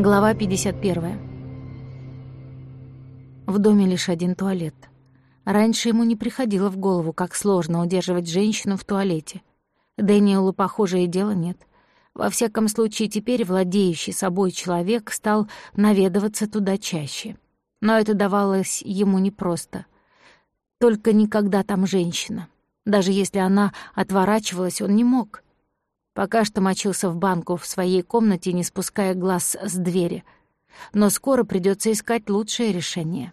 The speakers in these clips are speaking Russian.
Глава 51. В доме лишь один туалет. Раньше ему не приходило в голову, как сложно удерживать женщину в туалете. Дэниелу, похоже, и дела нет. Во всяком случае, теперь владеющий собой человек стал наведываться туда чаще. Но это давалось ему непросто. Только никогда там женщина. Даже если она отворачивалась, он не мог — Пока что мочился в банку в своей комнате, не спуская глаз с двери. Но скоро придется искать лучшее решение.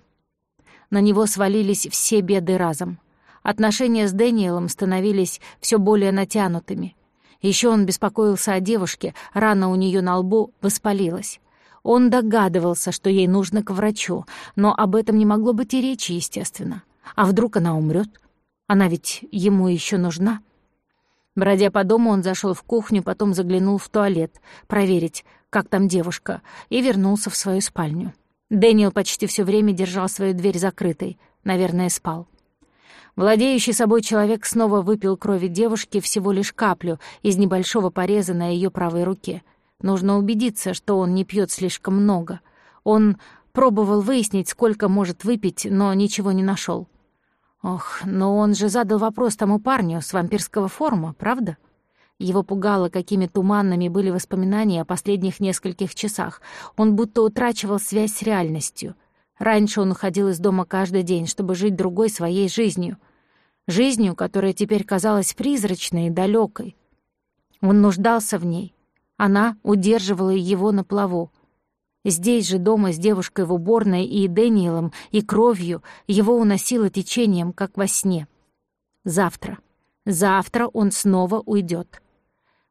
На него свалились все беды разом. Отношения с Дэниелом становились все более натянутыми. Еще он беспокоился о девушке, рана у нее на лбу воспалилась. Он догадывался, что ей нужно к врачу, но об этом не могло быть и речи, естественно. А вдруг она умрет? Она ведь ему еще нужна. Бродя по дому, он зашел в кухню, потом заглянул в туалет, проверить, как там девушка, и вернулся в свою спальню. Дэниел почти все время держал свою дверь закрытой, наверное, спал. Владеющий собой человек снова выпил крови девушки всего лишь каплю из небольшого пореза на ее правой руке. Нужно убедиться, что он не пьет слишком много. Он пробовал выяснить, сколько может выпить, но ничего не нашел. Ох, но он же задал вопрос тому парню с вампирского форума, правда? Его пугало, какими туманными были воспоминания о последних нескольких часах. Он будто утрачивал связь с реальностью. Раньше он уходил из дома каждый день, чтобы жить другой своей жизнью. Жизнью, которая теперь казалась призрачной и далекой. Он нуждался в ней. Она удерживала его на плаву. Здесь же дома с девушкой в уборной и Дэниелом, и кровью его уносило течением, как во сне. Завтра. Завтра он снова уйдет.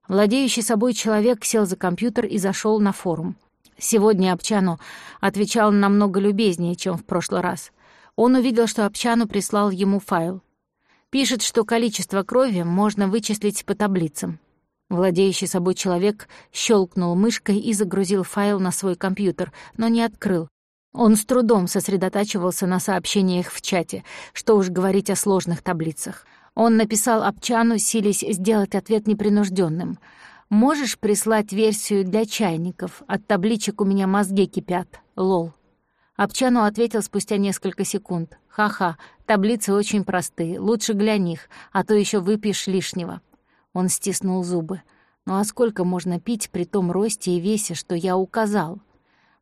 Владеющий собой человек сел за компьютер и зашел на форум. Сегодня Обчану отвечал намного любезнее, чем в прошлый раз. Он увидел, что Обчану прислал ему файл. Пишет, что количество крови можно вычислить по таблицам. Владеющий собой человек щелкнул мышкой и загрузил файл на свой компьютер, но не открыл. Он с трудом сосредотачивался на сообщениях в чате, что уж говорить о сложных таблицах. Он написал Обчану, силясь сделать ответ непринужденным. «Можешь прислать версию для чайников? От табличек у меня мозги кипят. Лол». Обчану ответил спустя несколько секунд. «Ха-ха, таблицы очень простые, лучше глянь их, а то еще выпьешь лишнего». Он стиснул зубы. «Ну а сколько можно пить при том росте и весе, что я указал?»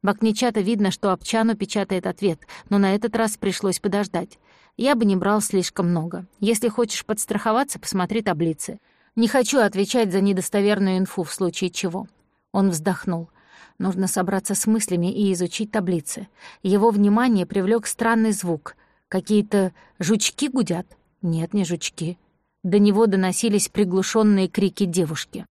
Бакничата видно, что Обчану печатает ответ, но на этот раз пришлось подождать. Я бы не брал слишком много. Если хочешь подстраховаться, посмотри таблицы. Не хочу отвечать за недостоверную инфу в случае чего. Он вздохнул. Нужно собраться с мыслями и изучить таблицы. Его внимание привлек странный звук. Какие-то жучки гудят? Нет, не жучки. До него доносились приглушенные крики девушки.